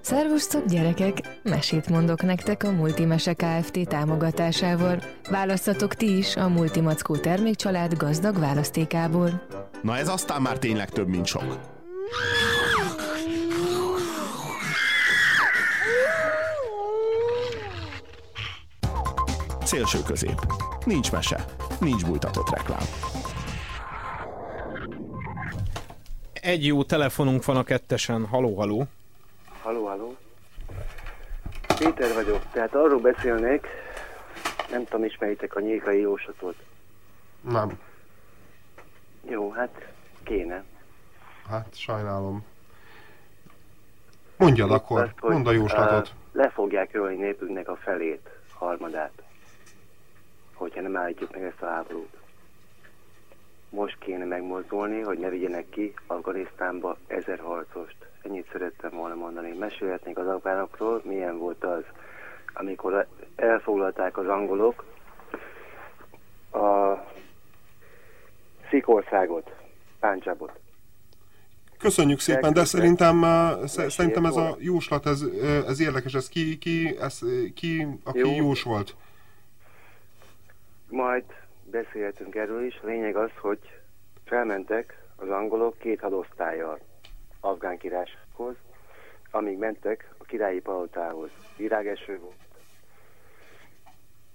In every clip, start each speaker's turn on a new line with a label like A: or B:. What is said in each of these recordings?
A: Szervusztok gyerekek! Mesét mondok nektek a Multimese Kft. támogatásával. Választatok ti is a Multimackó termékcsalád gazdag választékából.
B: Na ez aztán már tényleg több, mint sok. Szélső közép. Nincs mese. Nincs bújtatott reklám.
C: Egy jó telefonunk van a kettesen. Haló, haló.
D: Haló, haló. Péter vagyok. Tehát arról beszélnék, nem tudom, ismeritek a nyíkai jóslatot.
E: Nem.
D: Jó, hát kéne.
E: Hát sajnálom. Mondjad akkor,
D: Azt, hogy,
E: mondd a jóslatot.
D: le fogják ölni népünknek a felét, harmadát. Hogyha nem állítjuk meg ezt a háborút. Most kéne megmozdulni, hogy ne vigyenek ki Afganisztánba ezer harcost. Ennyit szerettem volna mondani. Mesélhetnék az afgánokról, milyen volt az, amikor elfoglalták az angolok a Szikországot, Páncsabot.
E: Köszönjük szépen, de szerintem, sze- szerintem ez a jóslat, ez, uh, ez érdekes, ez ki, ki, ez, ki aki
D: Jó.
E: jósolt?
D: Majd beszélhetünk erről is. A lényeg az, hogy felmentek az angolok két hadosztályjal afgán királysághoz, amíg mentek a királyi palotához. Virágeső volt,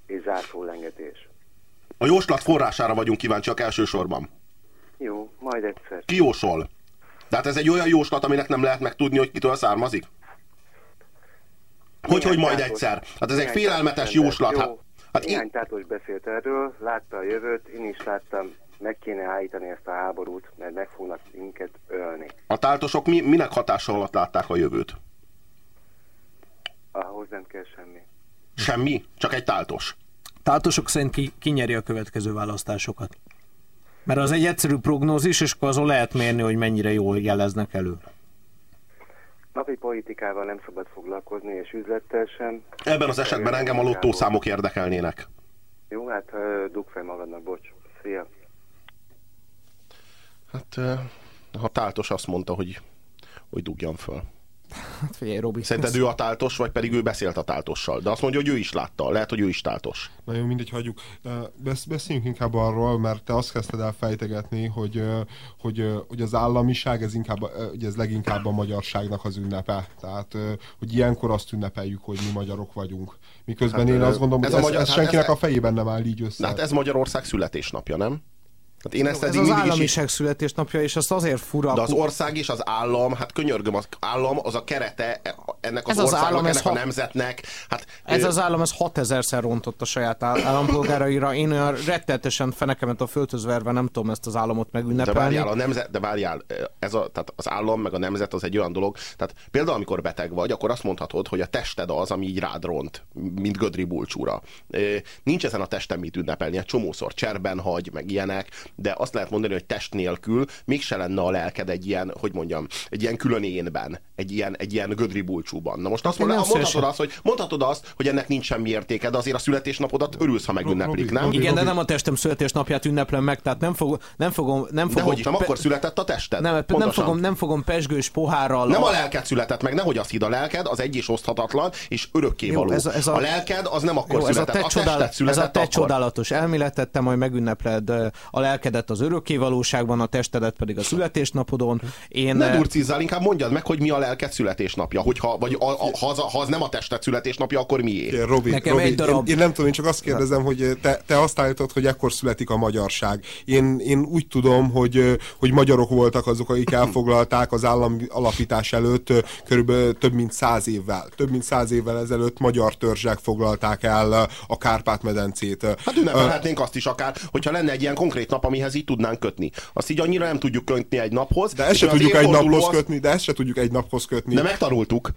D: és zászlólengetés.
B: A jóslat forrására vagyunk kíváncsiak elsősorban.
D: Jó, majd egyszer.
B: Ki jósol? De hát ez egy olyan jóslat, aminek nem lehet megtudni, hogy kitől származik? Hogy, hogy majd egyszer? Hát ez egy félelmetes jóslat. Hát, hát
D: néhány
B: én,
D: tátos beszélt erről, látta a jövőt, én is láttam, meg kéne állítani ezt a háborút, mert meg fognak minket ölni.
B: a táltosok mi, minek hatással alatt látták a jövőt?
D: Ahhoz nem kell semmi.
B: Semmi? Csak egy táltos.
C: Táltosok szerint ki, ki nyeri a következő választásokat? Mert az egy egyszerű prognózis, és akkor azon lehet mérni, hogy mennyire jól jeleznek elő.
D: Napi politikával nem szabad foglalkozni, és üzlettel sem.
B: Ebben az esetben engem a lottószámok érdekelnének.
D: Jó, hát ö, dugd fel magadnak, bocs. Szia.
B: Hát, ha táltos azt mondta, hogy, hogy dugjam föl.
C: Hát figyelj, Robi.
B: Szerinted ő a táltos, vagy pedig ő beszélt a táltossal? De azt mondja, hogy ő is látta. Lehet, hogy ő is táltos.
E: Na jó, mindegy, hagyjuk. Besz, beszéljünk inkább arról, mert te azt kezdted el fejtegetni, hogy, hogy, hogy az államiság, ez, inkább, hogy ez leginkább a magyarságnak az ünnepe. Tehát, hogy ilyenkor azt ünnepeljük, hogy mi magyarok vagyunk. Miközben
B: Hát,
E: én azt gondolom,
B: ez
E: hogy
B: a
E: ez,
B: magyar-
E: ez
B: hát
E: senkinek
B: ez-
E: a fejében nem áll így össze.
B: Hát ez Magyarország születésnapja, nem? Hát én ezt
C: Ez az
B: mindig is...
C: államiság születésnapja, és azt azért fura.
B: De az ország és az állam, hát könyörgöm, az állam az a kerete ennek az,
C: Ez az
B: országnak,
C: állam,
B: ennek a
C: hat-
B: nemzetnek. Hát,
C: Ez
B: ö,
C: az állam, ez 6000-szer rontott a saját áll- állampolgáraira. Én olyan rettenetesen fenekemet a földhöz verve nem tudom ezt az államot
B: de
C: megünnepelni.
B: várjál, a nemzet, de várjál, ez a, tehát az állam meg a nemzet az egy olyan dolog, tehát például amikor beteg vagy, akkor azt mondhatod, hogy a tested az, ami így rád ront, mint gödri bulcsúra. Ö, Nincs ezen a testen mit ünnepelni, egy csomószor cserben hagy, meg ilyenek, de azt lehet mondani, hogy test nélkül mégse lenne a lelked egy ilyen, hogy mondjam, egy ilyen külön énben, egy ilyen, egy ilyen gödri bulcsúban. Na most azt
C: nem
B: mondhatod, azt, hogy, mondhatod azt, hogy ennek nincs semmi értéke, de azért a születésnapodat örülsz, ha megünneplik, nem?
C: Igen, de nem a testem születésnapját ünneplem meg, tehát nem, fog, nem fogom... Nem
B: De
C: fogom
B: hogy is, nem akkor született a tested?
C: nem, nem,
B: Pontosan.
C: fogom, nem fogom pesgős pohárral...
B: Nem a lelked született meg, nehogy azt hidd, a lelked az egy és oszthatatlan, és örökkévaló.
C: Jó, ez a- ez a-
B: a lelked az nem akkor
C: Jó, ez a
B: született,
C: te,
B: a,
C: csodál,
B: tested
C: ez
B: született
C: a te
B: akkor.
C: csodálatos elméleted, te majd megünnepled a lelkedet az örökkévalóságban, a testedet pedig a születésnapodon. Én,
B: Ne durcizzál, inkább mondjad meg, hogy mi a lelked születésnapja. Hogyha, vagy a, a, ha, az, ha az nem a tested születésnapja, akkor mié?
E: Igen, Robi,
C: Nekem
E: Robi
C: egy darab-
E: én, én nem tudom, én csak azt kérdezem, hogy te, te azt állítod, hogy ekkor születik a magyarság. Én, én úgy tudom, hogy, hogy magyarok voltak azok, akik elfoglalták az állam alapítás előtt körülbelül több mint száz évvel. Több mint száz évvel ezelőtt magyar törzsek foglalták el a Kárpát-medencét.
B: Hát ünnepelhetnénk azt is akár, hogyha lenne egy ilyen konkrét nap, amihez így tudnánk kötni. Azt így annyira nem tudjuk kötni egy naphoz.
E: De ezt se tudjuk egy naphoz
B: az-
E: kötni, de ezt se tudjuk egy naphoz kötni.
B: De megtanultuk.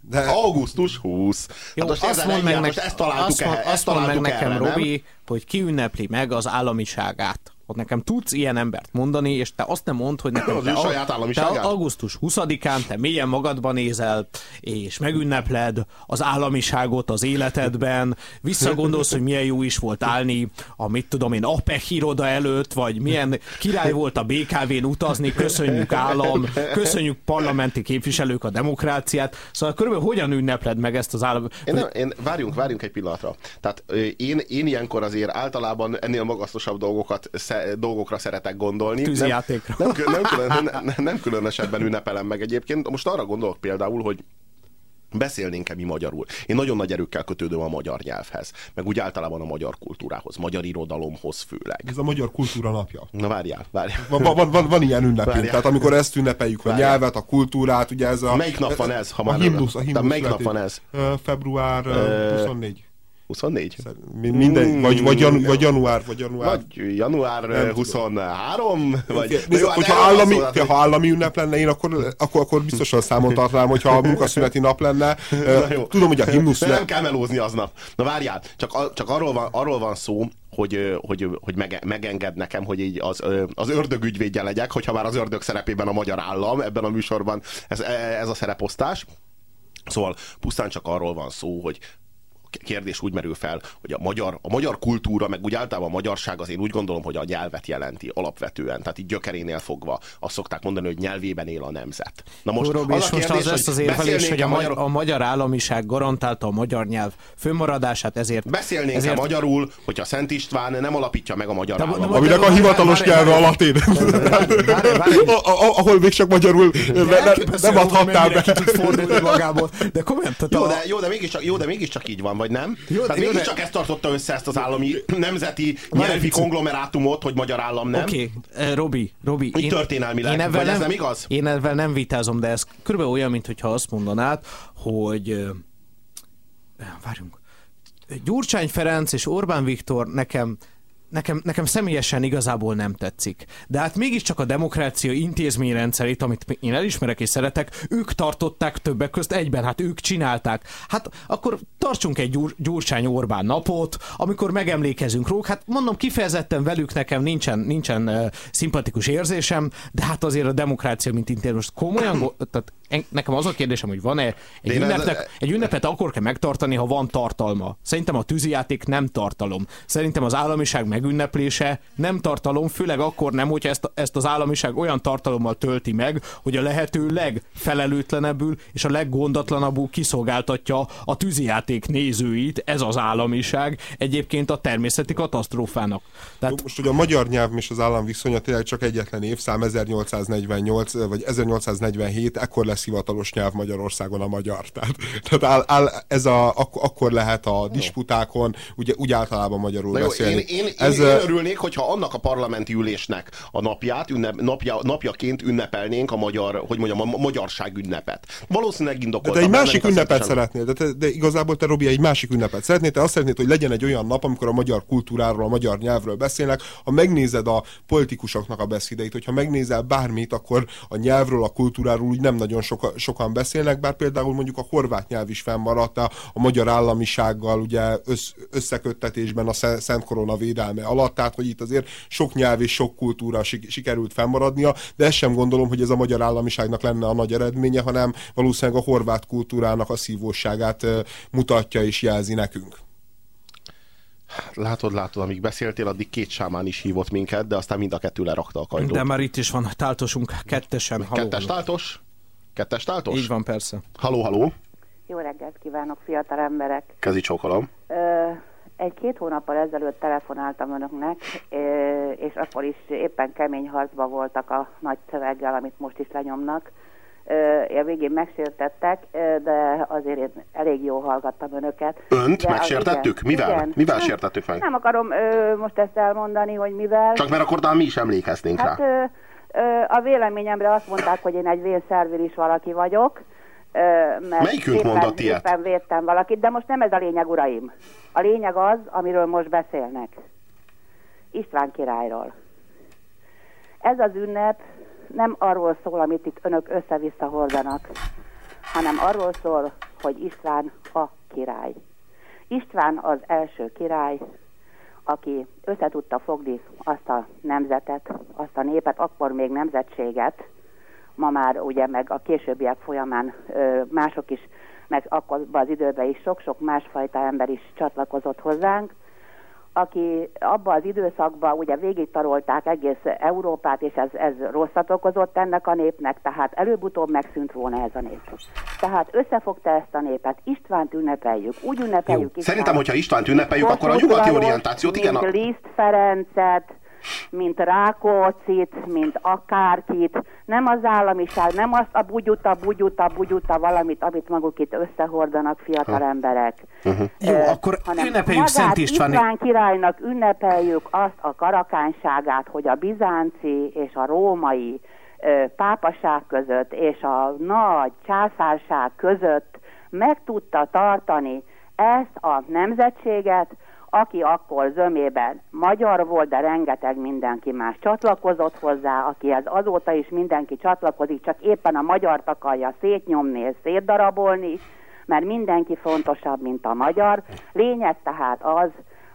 E: De,
B: Augusztus 20.
C: Jó,
B: hát most
C: azt mondd meg, nek-
B: ezt találtuk
C: azt, mond,
B: el, ezt
C: mondd meg
B: találtuk
C: nekem,
B: nem?
C: Robi, hogy ki ünnepli meg az államiságát. Ott nekem tudsz ilyen embert mondani, és te azt nem mondd, hogy nekem
B: Az
C: te,
B: saját
C: te augusztus 20-án te mélyen magadban nézel, és megünnepled az államiságot az életedben, visszagondolsz, hogy milyen jó is volt állni a mit tudom én, APEC iroda előtt, vagy milyen király volt a BKV-n utazni, köszönjük állam, köszönjük parlamenti képviselők a demokráciát. Szóval körülbelül hogyan ünnepled meg ezt az állam?
B: Én, nem, én várjunk, várjunk egy pillanatra. Tehát én, én ilyenkor azért általában ennél magasztosabb dolgokat, dolgokra szeretek gondolni.
C: Tűzijátékra.
B: Nem, nem, nem, külön, nem, nem különösebben ünnepelem meg egyébként. Most arra gondolok például, hogy beszélnénk-e mi magyarul. Én nagyon nagy erőkkel kötődöm a magyar nyelvhez, meg úgy általában a magyar kultúrához, magyar irodalomhoz főleg.
E: Ez a magyar kultúra napja.
B: Na várjál, várjál.
E: Van, van, van, van ilyen ünnepünk,
B: Várjál.
E: tehát amikor ezt ünnepeljük, a
B: Várjál.
E: nyelvet, a kultúrát, ugye ez a...
B: Melyik nap van ez, ha
E: a
B: már
E: himnusz, a
B: Tehát
E: himnusz
B: melyik nap van ez?
E: Február ö,
B: Ö,
E: 24.
B: 24?
E: Mi- Minden, vagy, vagy, janu, vagy január, vagy január.
B: Vagy január
E: Nem tudom.
B: 23? Vagy,
E: Nézd,
B: jó, hát
E: hogyha állami,
B: szó, tehát,
E: ha állami ünnep lenne, én akkor, akkor, akkor biztosan számon tartanám, hogyha a munkaszüneti nap lenne.
B: Na.
E: Tudom, hogy a himnusz
B: nem
E: szünet,
B: kell melózni aznap. Na várjál, csak, csak arról, van, arról van szó, hogy, hogy, hogy mege, megenged nekem, hogy így az, az ördög ügyvédje legyek, hogyha már az ördög szerepében a magyar állam ebben a műsorban ez, ez a szereposztás. Szóval pusztán csak arról van szó, hogy kérdés úgy merül fel, hogy a magyar, a magyar kultúra, meg úgy általában a magyarság az én úgy gondolom, hogy a nyelvet jelenti alapvetően. Tehát így gyökerénél fogva azt szokták mondani, hogy nyelvében él a nemzet. Na
C: Most, Robi, és most az lesz az érvelés, hogy a, magyar, a magyar államiság garantálta a magyar nyelv fönnmaradását, ezért...
B: Beszélnénk
C: ezért...
B: magyarul, hogyha Szent István nem alapítja meg a magyar
C: De-
B: államot.
C: de-
E: aminek a hivatalos nyelve a latin. A- a- Ahol még csak magyarul nem
C: hogy
E: adhattál
C: mennyire
E: be.
C: De komolyan, tehát
B: Jó,
C: a-
B: de, jó, de mégiscsak, jó, de mégiscsak így van, vagy nem?
C: Jó,
B: Tehát mégiscsak
C: de-
B: ezt tartotta össze ezt az állami nemzeti nyelvi konglomerátumot, hogy magyar állam nem.
C: Oké, okay. Robi, Robi.
B: Így történelmileg, vagy ez nem igaz?
C: Én ezzel nem vitázom, de ez körülbelül olyan, mintha azt mondanád, hogy ö, várjunk, Gyurcsány Ferenc és Orbán Viktor nekem Nekem, nekem személyesen igazából nem tetszik. De hát mégiscsak a demokrácia intézményrendszerét, amit én elismerek és szeretek, ők tartották többek közt egyben, hát ők csinálták. Hát akkor tartsunk egy Gyur, Gyurcsány Orbán napot, amikor megemlékezünk róla. Hát mondom, kifejezetten velük nekem nincsen, nincsen uh, szimpatikus érzésem, de hát azért a demokrácia, mint intézmény, most komolyan, tehát en- nekem az a kérdésem, hogy van-e egy, ünnepnek, egy ünnepet akkor kell megtartani, ha van tartalma. Szerintem a tűzijáték nem tartalom. Szerintem az államiság megünneplése nem tartalom, főleg akkor nem, hogyha ezt, ezt az államiság olyan tartalommal tölti meg, hogy a lehető legfelelőtlenebbül és a leggondatlanabbul kiszolgáltatja a tűzijáték nézőit, ez az államiság, egyébként a természeti katasztrófának. Tehát
E: Most ugye a magyar nyelv és az állam viszonya tényleg csak egyetlen évszám, 1848 vagy 1847, ekkor lesz hivatalos nyelv Magyarországon a magyar. Tehát, tehát áll, áll, ez a, ak, akkor lehet a disputákon ugye, úgy általában magyarul
B: jó,
E: beszélni.
B: én, én,
E: ez,
B: én, örülnék, hogyha annak a parlamenti ülésnek a napját, ünnep, napja, napjaként ünnepelnénk a magyar, hogy mondjam, a magyarság ünnepet. Valószínűleg
E: de
B: indokolt.
E: te egy másik ünnepet szeretnél, de, te, de igazából te Robi egy másik ünnepet szeretnél, te azt szeretnéd, hogy legyen egy olyan nap, amikor a magyar kultúráról, a magyar nyelvről beszélnek, ha megnézed a politikusoknak a beszédeit, hogyha megnézel bármit, akkor a nyelvről, a kultúráról úgy nem nagyon soka, sokan beszélnek, bár például mondjuk a horvát nyelv is fennmaradt a, a magyar államisággal ugye össz, összeköttetésben a Szent Korona védelme alatt, tehát hogy itt azért sok nyelv és sok kultúra sik- sikerült fennmaradnia, de ezt sem gondolom, hogy ez a magyar államiságnak lenne a nagy eredménye, hanem valószínűleg a horvát kultúrának a szívóságát mutatja és jelzi nekünk.
B: Látod, látod, amíg beszéltél, addig két sámán is hívott minket, de aztán mind a kettő lerakta a kagylót.
C: de már itt is van táltosunk kettesen. Haló,
B: Kettes táltos? Kettes táltos?
C: Így van, persze.
B: Haló, haló.
F: Jó reggelt kívánok, fiatal emberek!
B: Kezi csókolom.
F: Ö, Egy-két hónappal ezelőtt telefonáltam önöknek, és akkor is éppen kemény harcban voltak a nagy szöveggel, amit most is lenyomnak. Én végén megsértettek, de azért én elég jól hallgattam önöket.
B: Önt
F: De az-
B: megsértettük?
F: igen,
B: Mivel?
F: igen.
B: Mivel sértettük meg?
F: Nem akarom ö, most ezt elmondani, hogy mivel.
B: Csak mert akkor talán mi is emlékeznénk
F: Hát
B: rá.
F: ö, ö, a véleményemre azt mondták, hogy én egy vénszervilis valaki vagyok. Mert
B: Melyikünk
F: éppen,
B: mondott ilyet?
F: Éppen védtem valakit, de most nem ez a lényeg, uraim. A lényeg az, amiről most beszélnek. István királyról. Ez az ünnep nem arról szól, amit itt önök össze-vissza hordanak, hanem arról szól, hogy István a király. István az első király, aki összetudta fogni azt a nemzetet, azt a népet, akkor még nemzetséget, ma már ugye meg a későbbiek folyamán mások is, meg akkor az időben is sok-sok másfajta ember is csatlakozott hozzánk, aki abban az időszakban ugye végig tarolták egész Európát, és ez, ez rosszat okozott ennek a népnek, tehát előbb-utóbb megszűnt volna ez a nép. Tehát összefogta ezt a népet, Istvánt ünnepeljük, úgy ünnepeljük
B: Jó.
F: Istvánt.
B: Szerintem, hogyha Istvánt ünnepeljük, akkor a nyugati orientációt, igen. A...
F: Liszt Ferencet, mint Rákóczit, mint akárkit, nem az államiság, nem azt a bugyuta, bugyuta, bugyuta valamit, amit maguk itt összehordanak fiatal emberek.
C: Jó,
F: Ö,
C: akkor
F: hanem
C: ünnepeljük Szent Istváni...
F: István királynak ünnepeljük azt a karakányságát, hogy a bizánci és a római ö, pápaság között és a nagy császárság között meg tudta tartani ezt a nemzetséget, aki akkor zömében magyar volt, de rengeteg mindenki más csatlakozott hozzá, akihez azóta is mindenki csatlakozik, csak éppen a magyar akarja szétnyomni és szétdarabolni, mert mindenki fontosabb, mint a magyar. Lényeg tehát az,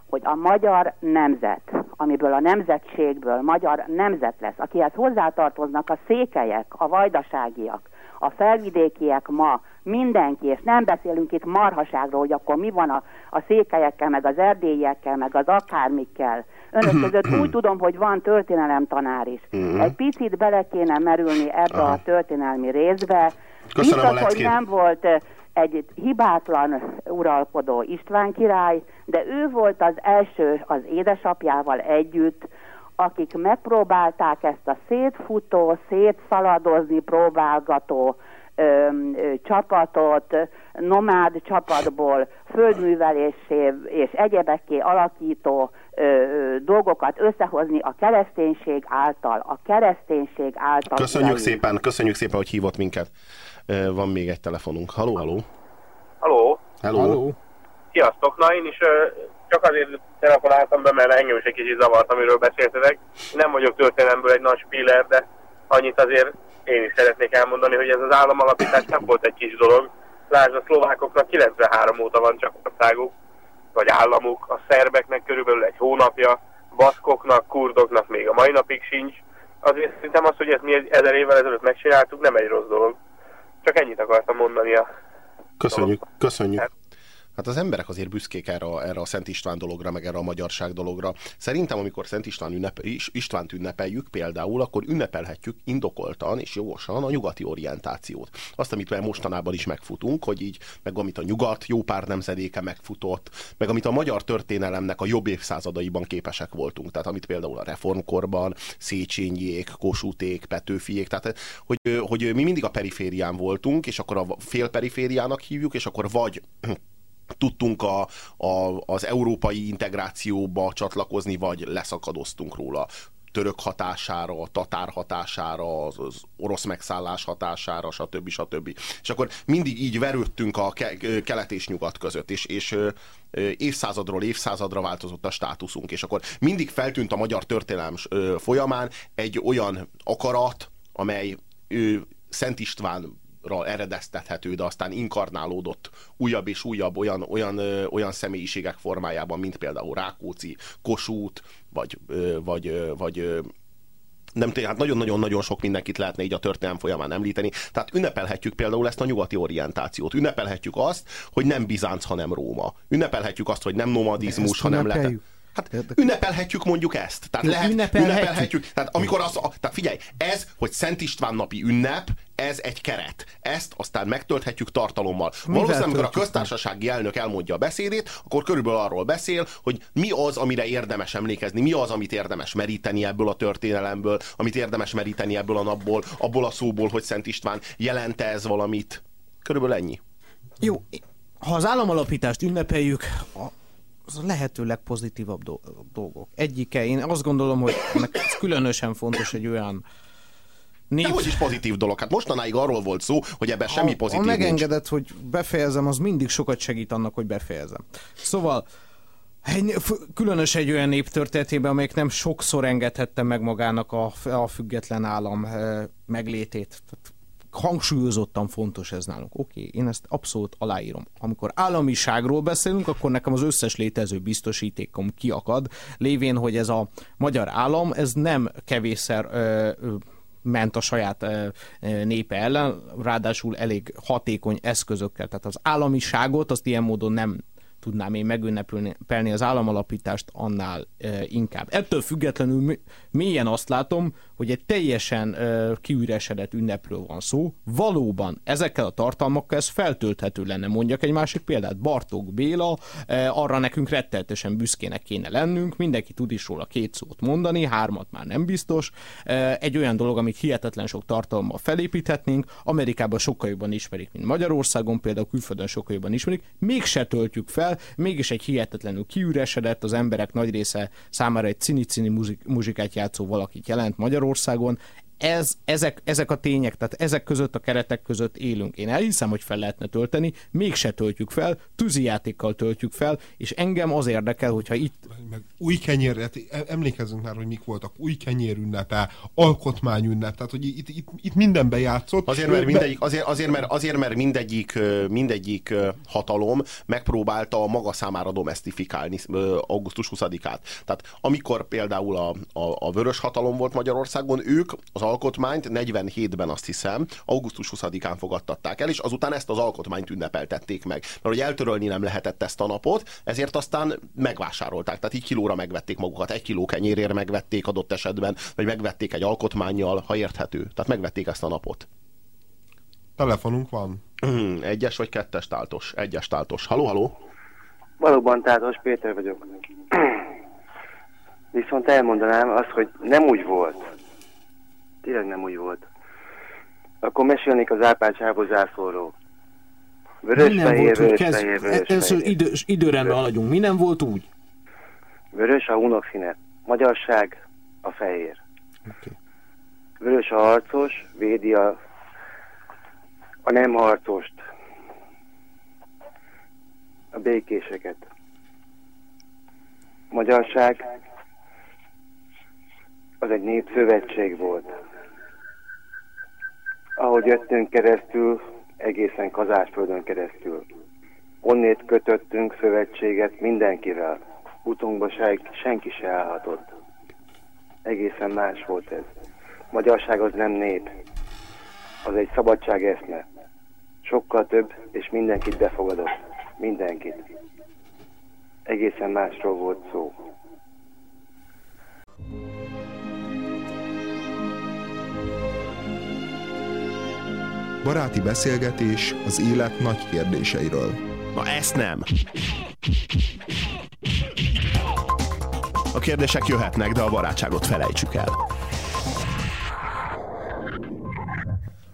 F: hogy a magyar nemzet, amiből a nemzetségből magyar nemzet lesz, akihez hozzátartoznak a székelyek, a vajdaságiak, a felvidékiek ma, mindenki, és nem beszélünk itt marhaságról, hogy akkor mi van a, a székelyekkel, meg az erdélyekkel, meg az akármikkel. Önök között úgy tudom, hogy van történelemtanár is. Egy picit bele kéne merülni ebbe a történelmi részbe.
B: Köszönöm a
F: Biztos, hogy nem volt eh, egy hibátlan uralkodó István király, de ő volt az első az édesapjával együtt, akik megpróbálták ezt a szétfutó, szétszaladozni próbálgató ö, ö, csapatot, nomád csapatból földművelésé és egyebekké alakító ö, ö, dolgokat összehozni a kereszténység által, a kereszténység által.
B: Köszönjük
F: uraim.
B: szépen, köszönjük szépen, hogy hívott minket. Ö, Van még egy telefonunk. Haló, haló.
G: Haló,
B: Hello.
C: Halló.
G: sziasztok! Na én is csak azért telefonáltam be, mert engem is egy kicsit zavart, amiről beszéltetek. Nem vagyok történelemből egy nagy spiller, de annyit azért én is szeretnék elmondani, hogy ez az államalapítás nem volt egy kis dolog. Lásd, a szlovákoknak 93 óta van csak országuk, vagy államuk, a szerbeknek körülbelül egy hónapja, baszkoknak, kurdoknak még a mai napig sincs. Azért szerintem az, hogy ezt mi ezer évvel ezelőtt megcsináltuk, nem egy rossz dolog. Csak ennyit akartam mondani a
B: Köszönjük, köszönjük. Hát az emberek azért büszkék erre, erre a Szent István dologra, meg erre a magyarság dologra. Szerintem, amikor Szent István ünnep, Is- Istvánt ünnepeljük például, akkor ünnepelhetjük indokoltan és jogosan a nyugati orientációt. Azt, amit már mostanában is megfutunk, hogy így, meg amit a nyugat jó pár nemzedéke megfutott, meg amit a magyar történelemnek a jobb évszázadaiban képesek voltunk. Tehát amit például a reformkorban Széchenyiék, Kossuthék, Petőfiék, tehát hogy, hogy mi mindig a periférián voltunk, és akkor a félperifériának hívjuk, és akkor vagy tudtunk a, a, az európai integrációba csatlakozni, vagy leszakadoztunk róla török hatására, a tatár hatására, az, az orosz megszállás hatására, stb. stb. És akkor mindig így verődtünk a ke- kelet és nyugat között, és, és évszázadról évszázadra változott a státuszunk, és akkor mindig feltűnt a magyar történelem folyamán egy olyan akarat, amely Szent István eredeztethető, de aztán inkarnálódott újabb és újabb olyan, olyan, olyan személyiségek formájában, mint például Rákóczi, Kossuth, vagy, vagy, vagy nem hát nagyon-nagyon-nagyon sok mindenkit lehetne így a történelem folyamán említeni. Tehát ünnepelhetjük például ezt a nyugati orientációt. Ünnepelhetjük azt, hogy nem Bizánc, hanem Róma. Ünnepelhetjük azt, hogy nem nomadizmus, hanem lehet. Hát ünnepelhetjük mondjuk ezt. Tehát lehet,
C: ünnepelhetjük.
B: ünnepelhetjük. Tehát amikor az, a, tehát figyelj, ez, hogy Szent István napi ünnep, ez egy keret. Ezt aztán megtölthetjük tartalommal. Valószínűleg, amikor a köztársasági elnök elmondja a beszédét, akkor körülbelül arról beszél, hogy mi az, amire érdemes emlékezni, mi az, amit érdemes meríteni ebből a történelemből, amit érdemes meríteni ebből a napból, abból a szóból, hogy Szent István jelente ez valamit. Körülbelül ennyi.
C: Jó, ha az államalapítást ünnepeljük, a, az a lehető legpozitívabb do- dolgok. Egyike, én azt gondolom, hogy ez különösen fontos egy olyan nép...
B: De hogy is pozitív dolog. Hát mostanáig arról volt szó, hogy ebben semmi pozitív nincs.
C: megengedett, hogy befejezem, az mindig sokat segít annak, hogy befejezem. Szóval egy, különös egy olyan nép történetében, amelyik nem sokszor engedhette meg magának a, a független állam eh, meglétét. Tehát hangsúlyozottan fontos ez nálunk. Oké, okay, én ezt abszolút aláírom. Amikor államiságról beszélünk, akkor nekem az összes létező biztosítékom kiakad, lévén, hogy ez a magyar állam, ez nem kevésszer ö, ment a saját népe ellen, ráadásul elég hatékony eszközökkel. Tehát az államiságot azt ilyen módon nem tudnám én megünnepelni az államalapítást, annál inkább. Ettől függetlenül mélyen azt látom, hogy egy teljesen e, kiüresedett ünnepről van szó. Valóban ezekkel a tartalmakkal ez feltölthető lenne. Mondjak egy másik példát. Bartók Béla, arra nekünk retteltesen büszkének kéne lennünk, mindenki tud is róla két szót mondani, hármat már nem biztos. Egy olyan dolog, amit hihetetlen sok tartalommal felépíthetnénk, Amerikában sokkal jobban ismerik, mint Magyarországon, például külföldön sokkal jobban ismerik, mégse töltjük fel, mégis egy hihetetlenül kiüresedett, az emberek nagy része számára egy cini-cini muzsikát játszó valakit jelent Magyarországon, ez, ezek, ezek a tények, tehát ezek között a keretek között élünk. Én elhiszem, hogy fel lehetne tölteni, mégse töltjük fel, tűzijátékkal töltjük fel, és engem az érdekel, hogyha itt...
E: Meg új kenyér, hát emlékezzünk már, hogy mik voltak, új kenyér ünnepe, alkotmány ünnep, tehát hogy itt, itt, itt mindenbe játszott.
B: Azért, mert mindegyik, azért, azért, mert, azért, mert mindegyik, mindegyik hatalom megpróbálta maga számára domestifikálni augusztus 20-át. Tehát amikor például a, a, a vörös hatalom volt Magyarországon, ők az alkotmányt 47-ben azt hiszem, augusztus 20-án fogadtatták el, és azután ezt az alkotmányt ünnepeltették meg. Mert hogy eltörölni nem lehetett ezt a napot, ezért aztán megvásárolták. Tehát így kilóra megvették magukat, egy kiló kenyérért megvették adott esetben, vagy megvették egy alkotmányjal, ha érthető. Tehát megvették ezt a napot.
E: Telefonunk van.
B: Egyes vagy kettes táltos? Egyes táltos. Haló, haló?
D: Valóban táltos, Péter vagyok. Viszont elmondanám azt, hogy nem úgy volt, Tényleg nem úgy volt. Akkor mesélnék az Árpád sávos zászlóról.
C: Vörös, nem fehér, volt vörös, kezd, fehér, vörös, Először idő, időrendben haladjunk. Mi nem volt úgy?
D: Vörös a unokszíne. Magyarság a fehér. Okay. Vörös a harcos, védi a, a nem harcost. A békéseket. Magyarság az egy népszövetség volt ahogy jöttünk keresztül, egészen Kazásföldön keresztül. Onnét kötöttünk szövetséget mindenkivel. Utunkba se, senki se állhatott. Egészen más volt ez. Magyarság az nem nép. Az egy szabadság eszme. Sokkal több, és mindenkit befogadott. Mindenkit. Egészen másról volt szó.
H: Baráti beszélgetés az élet nagy kérdéseiről.
B: Na ezt nem! A kérdések jöhetnek, de a barátságot felejtsük el.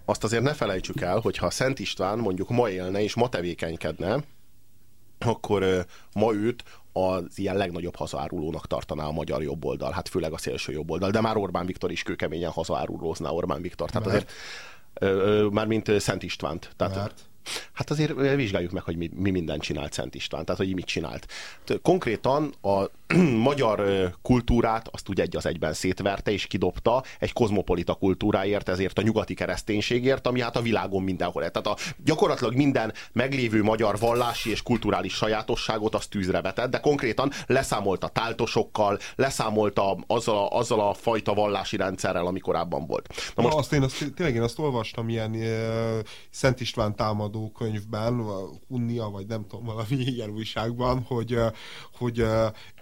B: Azt azért ne felejtsük el, hogy ha Szent István mondjuk ma élne és ma tevékenykedne, akkor ma őt az ilyen legnagyobb hazaárulónak tartaná a magyar jobboldal, hát főleg a szélső jobboldal, de már Orbán Viktor is kőkeményen hazaárulózná Orbán Viktor. Tehát azért mármint Szent Istvánt. Tehát, Mert? Hát azért vizsgáljuk meg, hogy mi, mi mindent csinált Szent István, tehát hogy mit csinált. Konkrétan a magyar kultúrát azt úgy egy az egyben szétverte és kidobta egy kozmopolita kultúráért, ezért a nyugati kereszténységért, ami hát a világon mindenhol. Tehát a, gyakorlatilag minden meglévő magyar vallási és kulturális sajátosságot azt tűzre vetett, de konkrétan leszámolt a táltosokkal, leszámolt a, azzal, a, azzal a fajta vallási rendszerrel, ami korábban volt.
E: Na most... Na, azt én azt, tényleg én azt olvastam ilyen e, Szent István támadó könyvben, Unnia, vagy nem tudom, valami ilyen újságban, hogy, hogy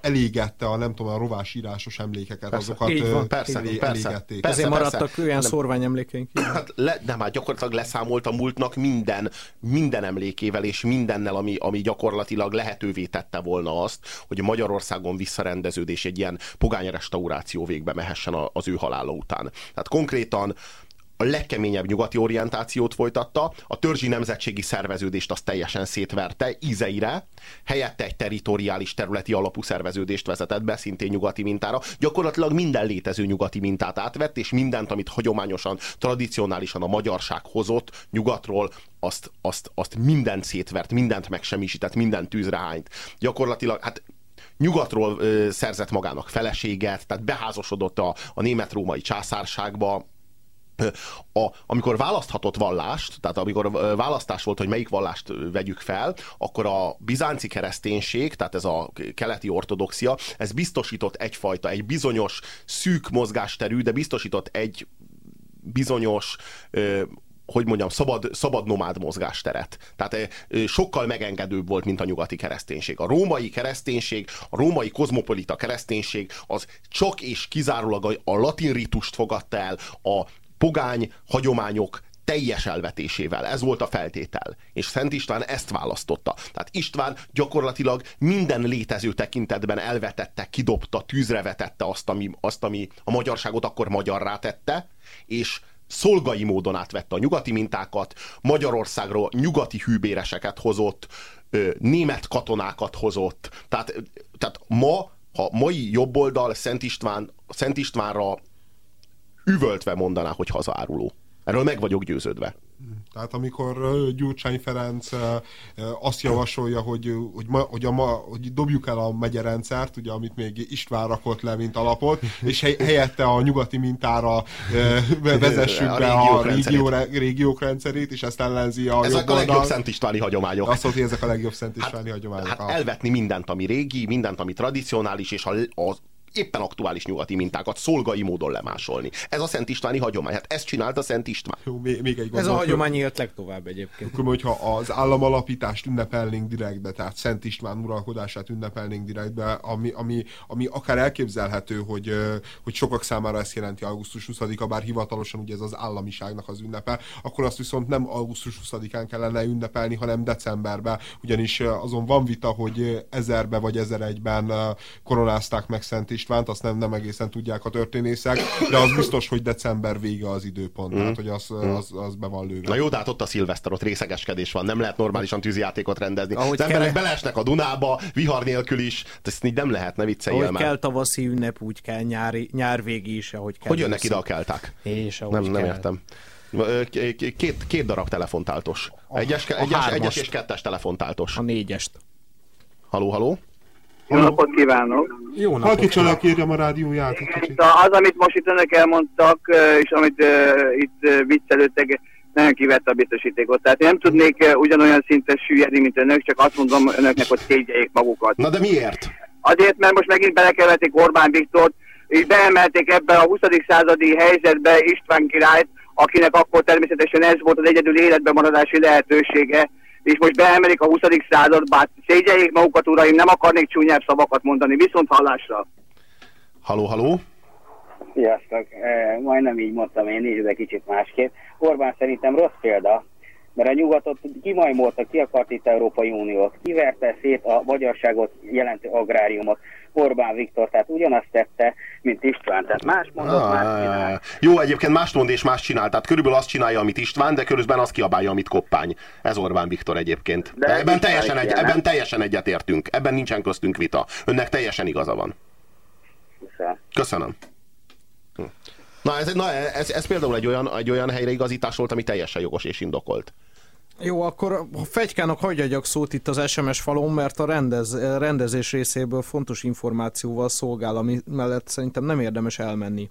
E: elégette a nem tudom, a rovás írásos emlékeket, persze, azokat
B: így van, persze, elé, persze,
C: elégették. Persze, Ezért maradtak persze. olyan szorványemlékeink.
B: Hát le, nem, hát gyakorlatilag leszámolt a múltnak minden, minden emlékével és mindennel, ami, ami gyakorlatilag lehetővé tette volna azt, hogy Magyarországon visszarendeződés egy ilyen pogány restauráció végbe mehessen az ő halála után. Tehát konkrétan a legkeményebb nyugati orientációt folytatta, a törzsi nemzetségi szerveződést azt teljesen szétverte ízeire, helyette egy teritoriális területi alapú szerveződést vezetett be, szintén nyugati mintára. Gyakorlatilag minden létező nyugati mintát átvett, és mindent, amit hagyományosan, tradicionálisan a magyarság hozott nyugatról, azt, azt, azt mindent szétvert, mindent megsemmisített, mindent tűzre hányt. Gyakorlatilag, hát nyugatról ö, szerzett magának feleséget, tehát beházosodott a, a német-római császárságba, a, amikor választhatott vallást, tehát amikor választás volt, hogy melyik vallást vegyük fel, akkor a bizánci kereszténység, tehát ez a keleti ortodoxia, ez biztosított egyfajta, egy bizonyos szűk mozgásterű, de biztosított egy bizonyos hogy mondjam, szabad, szabad nomád mozgásteret. Tehát sokkal megengedőbb volt, mint a nyugati kereszténység. A római kereszténység, a római kozmopolita kereszténység az csak és kizárólag a, latin ritust fogadta el, a pogány hagyományok teljes elvetésével. Ez volt a feltétel. És Szent István ezt választotta. Tehát István gyakorlatilag minden létező tekintetben elvetette, kidobta, tűzre vetette azt, ami, azt, ami a magyarságot akkor magyarrá tette, és szolgai módon átvette a nyugati mintákat, Magyarországról nyugati hűbéreseket hozott, német katonákat hozott. Tehát, tehát ma, ha mai jobboldal Szent, István, Szent Istvánra üvöltve mondaná, hogy hazaáruló. Erről meg vagyok győződve.
E: Tehát amikor Gyurcsány Ferenc azt javasolja, hogy, hogy, ma, hogy, a ma, hogy dobjuk el a megyerendszert, ugye, amit még István rakott le, mint alapot, és helyette a nyugati mintára vezessük a be a régió, régiók rendszerét, és ezt ellenzi a
B: Ezek a legjobb Szent Istváni hagyományok.
E: Azt mondja, hogy ezek a legjobb Szent Istváni hát, hagyományok.
B: Hát elvetni mindent, ami régi, mindent, ami tradicionális, és a, a éppen aktuális nyugati mintákat szolgai módon lemásolni. Ez a Szent Istváni hagyomány. Hát ezt csinálta Szent István.
C: Jó, még, még egy Ez a hagyomány élt legtovább egyébként.
E: Akkor, hogyha az államalapítást ünnepelnénk direktbe, tehát Szent István uralkodását ünnepelnénk direktbe, ami, ami, ami akár elképzelhető, hogy, hogy sokak számára ezt jelenti augusztus 20-a, bár hivatalosan ugye ez az államiságnak az ünnepe, akkor azt viszont nem augusztus 20-án kellene ünnepelni, hanem decemberben, ugyanis azon van vita, hogy ezerbe vagy ezeregyben koronázták meg Szent Istvánt, azt nem, nem egészen tudják a történészek, de az biztos, hogy december vége az időpont, mm. tehát hogy az, az, az be van lőve.
B: Na jó, de hát ott a szilveszter, ott részegeskedés van, nem lehet normálisan tűzijátékot rendezni. Ahogy az emberek kell... belesnek a Dunába, vihar nélkül is, ezt így nem lehet, ne vicceljél
C: ahogy már. kell tavaszi ünnep, úgy kell nyári, nyár végi is, ahogy kell.
B: Hogy jönnek ide a kelták?
C: És
B: nem, nem kell. értem. Két, két darab telefontáltos. Egyes, egyes, egyes és kettes telefontáltos.
C: A négyest.
B: Haló, haló?
I: Jó napot kívánok!
E: Jó napot! Halkítsanak, kérjem a rádióját egy kicsit.
I: Az, amit most itt önök elmondtak, és amit uh, itt viccelődtek, nagyon kivette a biztosítékot. Tehát én nem tudnék uh, ugyanolyan szinten süllyedni, mint önök, csak azt mondom önöknek, hogy szégyeljék magukat.
B: Na de miért?
I: Azért, mert most megint belekelhetik Orbán Viktort, és beemelték ebbe a 20. századi helyzetbe István királyt, akinek akkor természetesen ez volt az egyedül életben maradási lehetősége, és most beemelik a 20. századba, szégyeljék magukat, uraim, nem akarnék csúnyább szavakat mondani, viszont hallásra.
B: Haló, haló?
J: Sziasztok, e, majdnem így mondtam én is, de kicsit másképp. Orbán szerintem rossz példa, mert a nyugatot kimajmolta, ki akart itt Európai Uniót, kiverte szét a magyarságot jelentő agráriumot, Orbán Viktor, tehát ugyanazt tette, mint István, tehát más mondott, ah, más csinál.
B: Jó, egyébként más mond és más csinál, tehát körülbelül azt csinálja, amit István, de körülbelül azt kiabálja, amit Koppány. Ez Orbán Viktor egyébként. De ebben, teljesen egy, ebben teljesen egyetértünk, ebben nincsen köztünk vita. Önnek teljesen igaza van. Köszönöm. Hm. Na, ez, na ez, ez például egy olyan, egy olyan helyreigazítás volt, ami teljesen jogos és indokolt.
C: Jó, akkor a Fegykának hagyj adjak szót itt az SMS falon, mert a rendez, rendezés részéből fontos információval szolgál, ami mellett szerintem nem érdemes elmenni.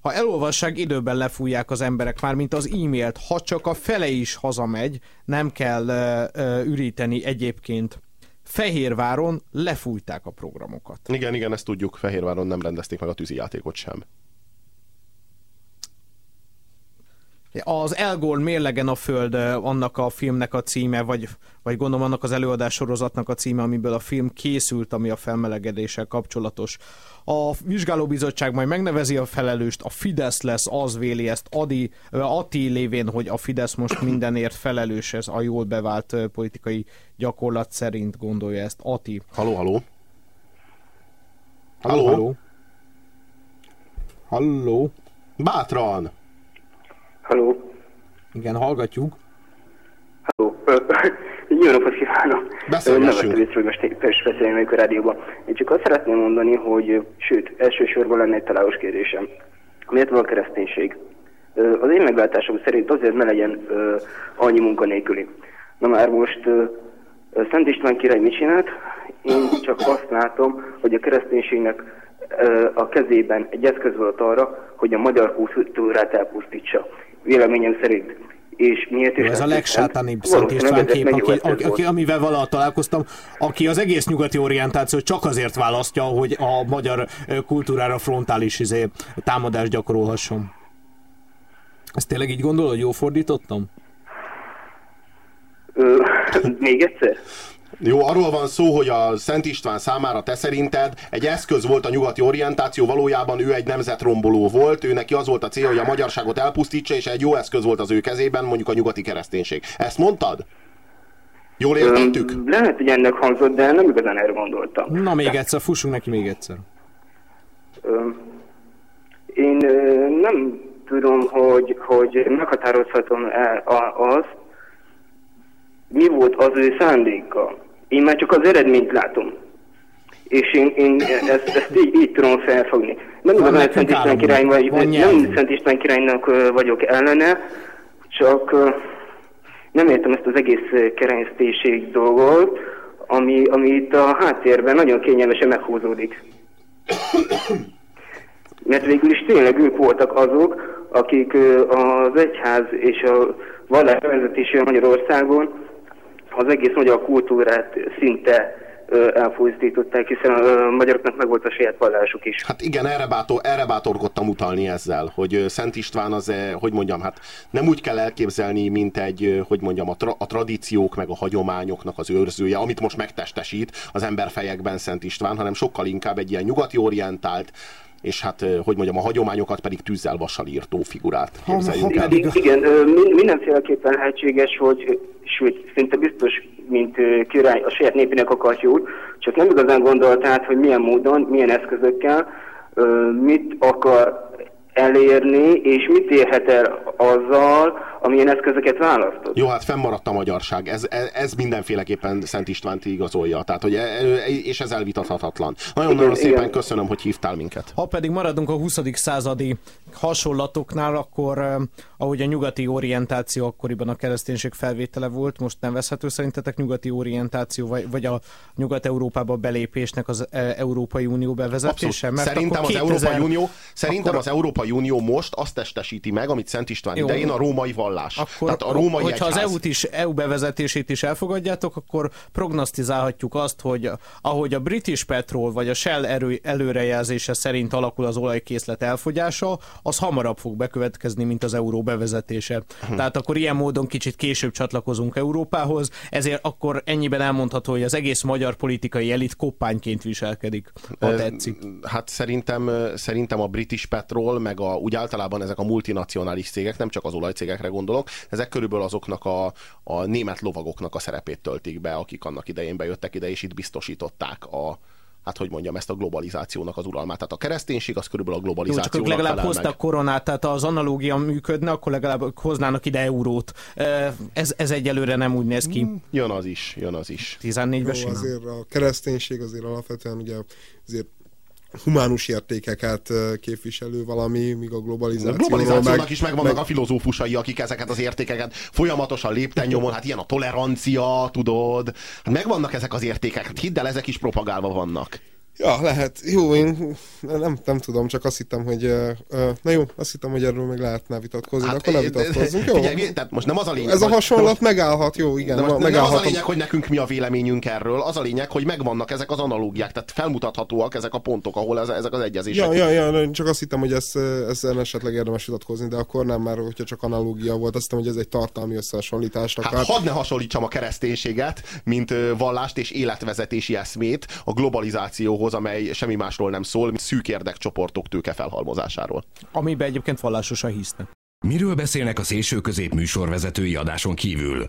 C: Ha elolvassák, időben lefújják az emberek már, mint az e-mailt. Ha csak a fele is hazamegy, nem kell uh, uh, üríteni egyébként. Fehérváron lefújták a programokat.
B: Igen, igen, ezt tudjuk. Fehérváron nem rendezték meg a tűzijátékot sem.
C: Az Elgól mérlegen a föld annak a filmnek a címe, vagy, vagy gondolom annak az előadás sorozatnak a címe, amiből a film készült, ami a felmelegedéssel kapcsolatos. A vizsgálóbizottság majd megnevezi a felelőst, a Fidesz lesz, az véli ezt Adi, Ati lévén, hogy a Fidesz most mindenért felelős, ez a jól bevált politikai gyakorlat szerint gondolja ezt Ati.
B: Haló, haló.
C: Haló, haló. Halló.
B: Bátran.
I: Halló.
C: Igen, hallgatjuk.
I: Halló. Jó napot kívánok!
B: Beszélgessünk!
I: Nem hogy most is beszélni a rádióban. Én csak azt szeretném mondani, hogy sőt, elsősorban lenne egy találós kérdésem. Miért van a kereszténység? Az én meglátásom szerint azért ne legyen annyi munkanélküli. Na már most Szent István király mit csinált? Én csak azt látom, hogy a kereszténységnek a kezében egy eszköz volt arra,
K: hogy a magyar kultúrát elpusztítsa. Véleményem szerint. És miért is?
C: Ez a legsátánibb
K: hiszem?
C: Szent István kép, aki, aki, aki, amivel valaha találkoztam, aki az egész nyugati orientációt csak azért választja, hogy a magyar kultúrára frontális izé, támadást gyakorolhasson. Ezt tényleg így gondolod, hogy jó fordítottam?
K: Ö, még egyszer?
B: Jó, arról van szó, hogy a Szent István számára te szerinted egy eszköz volt a nyugati orientáció, valójában ő egy nemzetromboló volt, ő neki az volt a célja, hogy a magyarságot elpusztítsa, és egy jó eszköz volt az ő kezében, mondjuk a nyugati kereszténység. Ezt mondtad? Jól értettük?
K: Ö, lehet, hogy ennek hangzott, de nem igazán erre gondoltam.
C: Na még egyszer, fussunk neki még egyszer.
K: Ö, Én ö, nem tudom, hogy, hogy meghatározhatom el azt, mi volt az ő szándéka. Én már csak az eredményt látom. És én, én ezt, ezt így, így tudom felfogni. Nem igazán
C: nekünk
K: Szent István király vagy, nem
C: nyelvünk.
K: Szent István királynak vagyok ellene, csak nem értem ezt az egész kereszténység dolgot, ami, ami itt a háttérben nagyon kényelmesen meghúzódik. Mert végül is tényleg ők voltak azok, akik az egyház és a vallás vezetése Magyarországon az egész magyar kultúrát szinte ö, elpusztították, hiszen a magyaroknak meg volt a saját vallásuk is.
B: Hát igen, erre, bátor, erre bátorkodtam utalni ezzel, hogy Szent István az, hogy mondjam, hát nem úgy kell elképzelni, mint egy, hogy mondjam, a, tra- a tradíciók meg a hagyományoknak az őrzője, amit most megtestesít az emberfejekben Szent István, hanem sokkal inkább egy ilyen nyugati orientált, és hát, hogy mondjam, a hagyományokat pedig tűzzel vassal írtó figurát képzeljünk el.
K: Igen, igen mindenféleképpen lehetséges, hogy sőt, szinte biztos, mint király a saját népének akart jót, csak nem igazán gondolt át, hogy milyen módon, milyen eszközökkel, mit akar elérni, és mit érhet el azzal, amilyen eszközöket választott.
B: Jó, hát fennmaradt a magyarság. Ez, ez, ez mindenféleképpen Szent Istvánt igazolja. Tehát, hogy, e- e- és ez elvitathatatlan. Nagyon-nagyon szépen
K: igen.
B: köszönöm, hogy hívtál minket.
C: Ha pedig maradunk a 20. századi hasonlatoknál, akkor eh, ahogy a nyugati orientáció akkoriban a kereszténység felvétele volt, most nem veszhető szerintetek nyugati orientáció, vagy, vagy a Nyugat-Európába belépésnek az Európai Unió bevezetése?
B: Abszolút. Szerintem az, Európai Unió, szerintem
C: akkor-
B: az Európai Unió most azt testesíti meg, amit Szent István
C: Jó.
B: idején a római vallás.
C: Akkor,
B: Tehát a római
C: hogyha az
B: egyház.
C: EU-t is, EU bevezetését is elfogadjátok, akkor prognosztizálhatjuk azt, hogy ahogy a British Petrol vagy a Shell erő, előrejelzése szerint alakul az olajkészlet elfogyása, az hamarabb fog bekövetkezni, mint az euró bevezetése.
B: Hm.
C: Tehát akkor ilyen módon kicsit később csatlakozunk Európához, ezért akkor ennyiben elmondható, hogy az egész magyar politikai elit koppányként viselkedik, ha tetszik.
B: Hát szerintem, szerintem a British Petrol, meg a, úgy általában ezek a multinacionális cégek, nem csak az olajcégekre gondolok, ezek körülbelül azoknak a, a német lovagoknak a szerepét töltik be, akik annak idején bejöttek ide, és itt biztosították a, hát hogy mondjam, ezt a globalizációnak az uralmát. Tehát a kereszténység az körülbelül a
C: Jó, csak
B: globalizációnak
C: legalább
B: felel
C: hoztak
B: meg.
C: koronát, tehát ha az analógia működne, akkor legalább hoznának ide eurót. Ez, ez egyelőre nem úgy néz ki.
B: Jön az is, jön az is.
C: 14-ben
E: Jó, azért a kereszténység azért alapvetően ugye azért humánus értékeket képviselő valami, míg a
B: A
E: globalizáció.
B: globalizációnak is megvannak a filozófusai, akik ezeket az értékeket folyamatosan lépten nyomon, hát ilyen a tolerancia, tudod, hát megvannak ezek az értékek, hát hidd el, ezek is propagálva vannak.
E: Ja, lehet. Jó, én nem, nem tudom, csak azt hittem, hogy... Na jó, azt hittem, hogy erről még lehetne vitatkozni, hát, de akkor nem vitatkozzunk, jó?
B: Figyelj, tehát most nem az a lényeg,
E: Ez a hasonlat megállhat, jó, igen,
B: de most nem az a
E: megállhat.
B: lényeg, hogy nekünk mi a véleményünk erről, az a lényeg, hogy megvannak ezek az analógiák, tehát felmutathatóak ezek a pontok, ahol ez, ezek az egyezések.
E: Ja, ja, ja, csak azt hittem, hogy ez, ezzel esetleg érdemes vitatkozni, de akkor nem, mert hogyha csak analógia volt, azt hittem, hogy ez egy tartalmi összehasonlításnak.
B: Hát hadd ne hasonlítsam a kereszténységet, mint vallást és életvezetési eszmét a globalizációhoz, amely semmi másról nem szól, mint szűk érdekcsoportok tőke felhalmozásáról.
C: Amiben egyébként vallásosan hisznek.
L: Miről beszélnek a szélső közép műsorvezetői adáson kívül?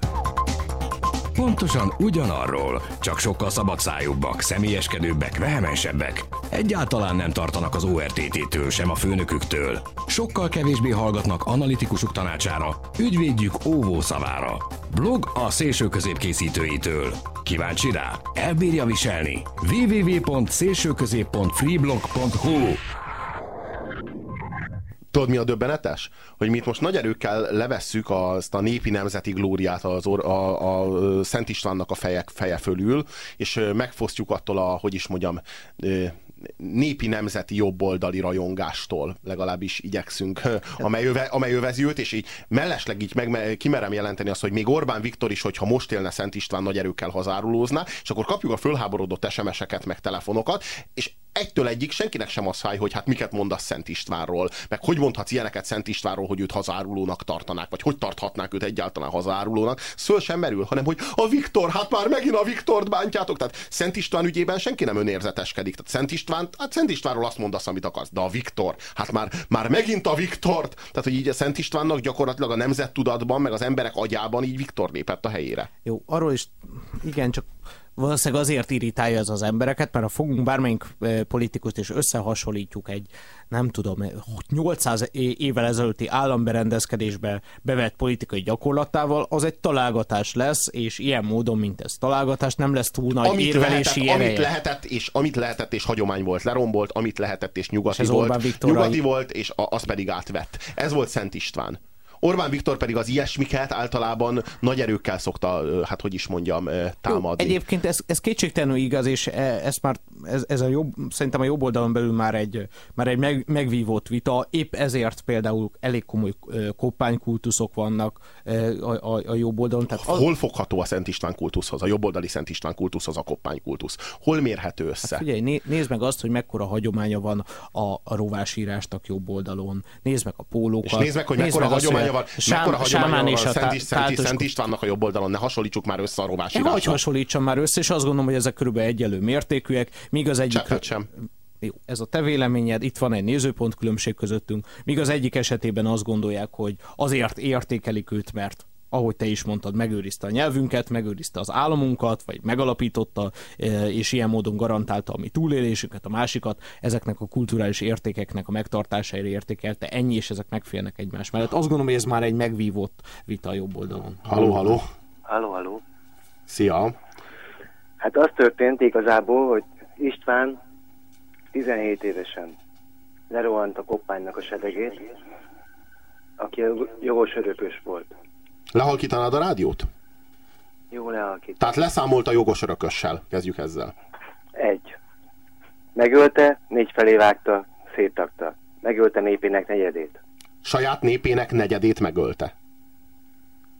L: Pontosan ugyanarról, csak sokkal szabadszájúbbak, személyeskedőbbek, vehemensebbek. Egyáltalán nem tartanak az ORTT-től, sem a főnöküktől. Sokkal kevésbé hallgatnak analitikusuk tanácsára, ügyvédjük óvó szavára. Blog a szélső közép készítőitől. Kíváncsi rá? Elbírja viselni? www.szélsőközép.freeblog.hu
B: Tudod, mi a döbbenetes? Hogy mi itt most nagy erőkkel levesszük azt a népi nemzeti glóriát az or, a, a Szent Istvánnak a fejek, feje fölül, és megfosztjuk attól a, hogy is mondjam, népi nemzeti jobboldali rajongástól legalábbis igyekszünk, amely, öve, amely övezi őt, és így mellesleg így meg, kimerem jelenteni azt, hogy még Orbán Viktor is, hogyha most élne Szent István nagy erőkkel hazárulózna, és akkor kapjuk a fölháborodott SMS-eket, meg telefonokat, és egytől egyik senkinek sem az fáj, hogy hát miket mondasz Szent Istvánról, meg hogy mondhatsz ilyeneket Szent Istvánról, hogy őt hazárulónak tartanák, vagy hogy tarthatnák őt egyáltalán hazárulónak. Szöl sem merül, hanem hogy a Viktor, hát már megint a Viktort bántjátok. Tehát Szent István ügyében senki nem önérzeteskedik. Tehát Szent István, hát Szent Istvánról azt mondasz, amit akarsz, de a Viktor, hát már, már megint a Viktort. Tehát, hogy így a Szent Istvánnak gyakorlatilag a nemzettudatban, meg az emberek agyában így Viktor lépett a helyére.
C: Jó, arról is igen, csak valószínűleg azért irritálja ez az embereket, mert ha fogunk bármelyik politikust és összehasonlítjuk egy, nem tudom, 800 évvel ezelőtti államberendezkedésbe bevett politikai gyakorlatával, az egy találgatás lesz, és ilyen módon, mint ez találgatás, nem lesz túl nagy amit érvelési
B: lehetett, Amit lehetett, és, amit lehetett, és hagyomány volt, lerombolt, amit lehetett, és nyugati és volt, nyugati volt, és az pedig átvett. Ez volt Szent István. Orbán Viktor pedig az ilyesmiket általában nagy erőkkel szokta, hát hogy is mondjam, támadni.
C: Jó, egyébként ez, ez kétségtelenül igaz, és e, ez már, ez, ez a jobb, szerintem a jobb oldalon belül már egy, már egy meg, megvívott vita, épp ezért például elég komoly koppánykultuszok vannak a, a, a jobb oldalon.
B: Tehát az... Hol fogható a Szent István kultuszhoz, a jobboldali Szent István kultuszhoz a koppánykultusz? Hol mérhető össze?
C: Hát figyelj, né, nézd meg azt, hogy mekkora hagyománya van a, a rovásírásnak jobb oldalon, nézd meg a pólókat. És
B: nézd meg, hogy mekkora hagyománya van, mekkora hagyománya van a Szent, Szent, Szent Istvánnak a jobb oldalon, ne hasonlítsuk már össze a rovás
C: Én hogy hasonlítsam már össze, és azt gondolom, hogy ezek körülbelül egyelő mértékűek, míg az egyik...
B: Csak sem.
C: Jó, ez a te véleményed, itt van egy nézőpont különbség közöttünk, míg az egyik esetében azt gondolják, hogy azért értékelik őt, mert ahogy te is mondtad, megőrizte a nyelvünket, megőrizte az államunkat, vagy megalapította, e, és ilyen módon garantálta a mi túlélésünket, a másikat, ezeknek a kulturális értékeknek a megtartására értékelte, ennyi, és ezek megférnek egymás mellett. Azt gondolom, hogy ez már egy megvívott vita a jobb oldalon.
B: Haló, haló.
D: Haló, haló.
B: Szia.
D: Hát az történt igazából, hogy István 17 évesen lerohant a koppánynak a sedegét, aki jogos örökös volt.
B: Lehalkítanád a rádiót?
D: Jó, lehalkít.
B: Tehát leszámolt a jogos örökössel. Kezdjük ezzel.
D: Egy. Megölte, négy felé vágta, széttakta. Megölte népének negyedét.
B: Saját népének negyedét megölte?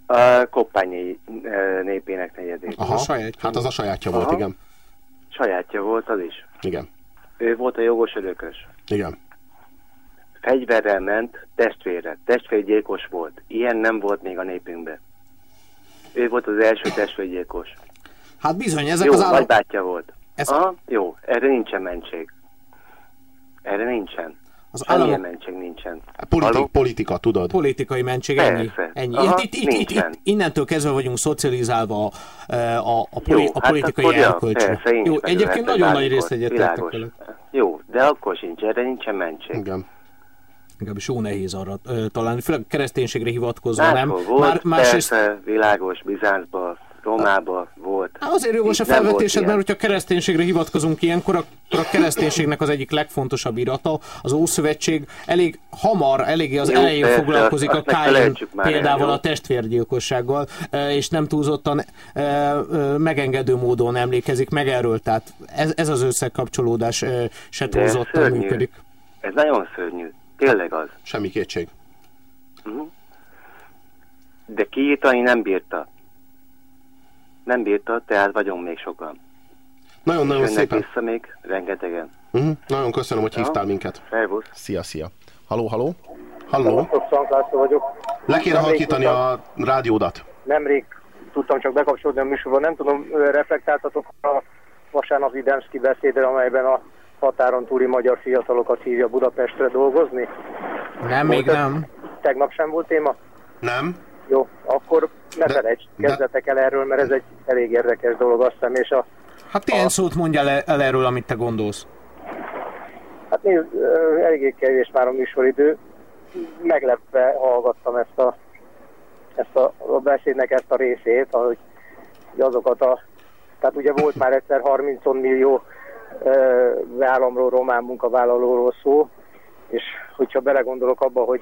D: A koppányi e, népének negyedét.
B: Aha, saját, hát az a sajátja Aha. volt, igen.
D: Sajátja volt az is.
B: Igen.
D: Ő volt a jogos örökös.
B: Igen
D: fegyverrel ment testvére. Testvérgyilkos volt. Ilyen nem volt még a népünkben. Ő volt az első testvérgyilkos.
C: Hát bizony, ezek
D: jó,
C: az állam...
D: nagybátyja volt. Ez... Aha, jó, erre nincsen mentség. Erre nincsen. Az állam... mentség nincsen.
B: Politik, politika, tudod?
C: Politikai mentség, ennyi.
D: Persze.
C: ennyi. Aha, itt, itt, itt, itt, innentől kezdve vagyunk szocializálva a, a, a, poli,
D: jó,
C: a politikai
D: hát
C: elkölcsre. Jó, egyébként nagyon nagy részt egyetértek
D: Jó, de akkor sincs, erre nincsen mentség.
B: Igen
C: legalábbis jó nehéz arra ö, találni, főleg kereszténységre hivatkozva,
D: hát,
C: nem?
D: Volt, Már, másrészt... persze, világos, Bizáncban, Rómában volt.
C: Hát azért jogos a felvetésed, mert hogyha kereszténységre hivatkozunk ilyenkor, akkor a kereszténységnek az egyik legfontosabb irata, az Ószövetség elég hamar, eléggé az jó, elején persze, foglalkozik azt, a Káin példával el, a testvérgyilkossággal, és nem túlzottan megengedő módon emlékezik meg erről, tehát ez, ez az összekapcsolódás se túlzottan működik.
D: Ez nagyon szörnyű. Tényleg az.
B: Semmi kétség.
D: Uh-huh. De kiírtani nem bírta. Nem bírta, tehát vagyunk még sokan.
B: Nagyon-nagyon szépen.
D: vissza még rengetegen.
B: Uh-huh. Nagyon köszönöm, hogy hívtál minket.
D: Szervusz.
B: Szia, szia. Haló, haló. Halló.
M: vagyok.
B: Le kéne halkítani a rádiódat.
M: Nemrég tudtam csak bekapcsolódni a műsorban. Nem tudom, reflektáltatok a vasárnapi Demszki beszédre, amelyben a határon túli magyar fiatalokat hívja Budapestre dolgozni?
C: Nem, még nem.
M: Tegnap sem volt téma?
B: Nem.
M: Jó, akkor ne de, felejts, kezdetek el erről, mert ez egy elég érdekes dolog, azt hiszem, és a...
C: Hát ilyen a... szót mondja el, el erről, amit te gondolsz.
M: Hát nézd, eléggé kevés már a műsoridő. Meglepve hallgattam ezt a, ezt a, a beszédnek ezt a részét, ahogy azokat a... Tehát ugye volt már egyszer 30 millió államról, román munkavállalóról szó, és hogyha belegondolok abba, hogy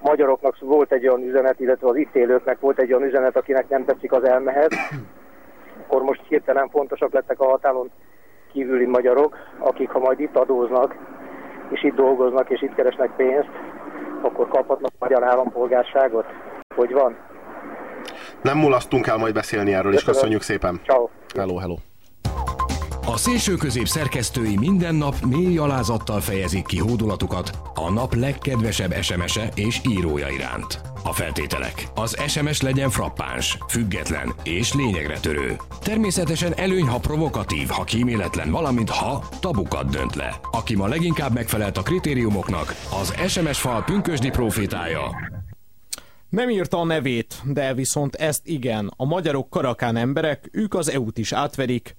M: magyaroknak volt egy olyan üzenet, illetve az itt élőknek volt egy olyan üzenet, akinek nem tetszik az elmehet, akkor most hirtelen fontosak lettek a határon kívüli magyarok, akik ha majd itt adóznak, és itt dolgoznak, és itt keresnek pénzt, akkor kaphatnak magyar állampolgárságot? Hogy van?
B: Nem mulasztunk el majd beszélni erről, és köszönjük szépen.
M: Ciao.
B: Hello, hello.
L: A szélső közép szerkesztői minden nap mély alázattal fejezik ki hódulatukat a nap legkedvesebb SMS-e és írója iránt. A feltételek. Az SMS legyen frappáns, független és lényegre törő. Természetesen előny, ha provokatív, ha kíméletlen, valamint ha tabukat dönt le. Aki ma leginkább megfelelt a kritériumoknak, az SMS fal pünkösdi profétája,
C: Nem írta a nevét, de viszont ezt igen. A magyarok karakán emberek, ők az EU-t is átverik,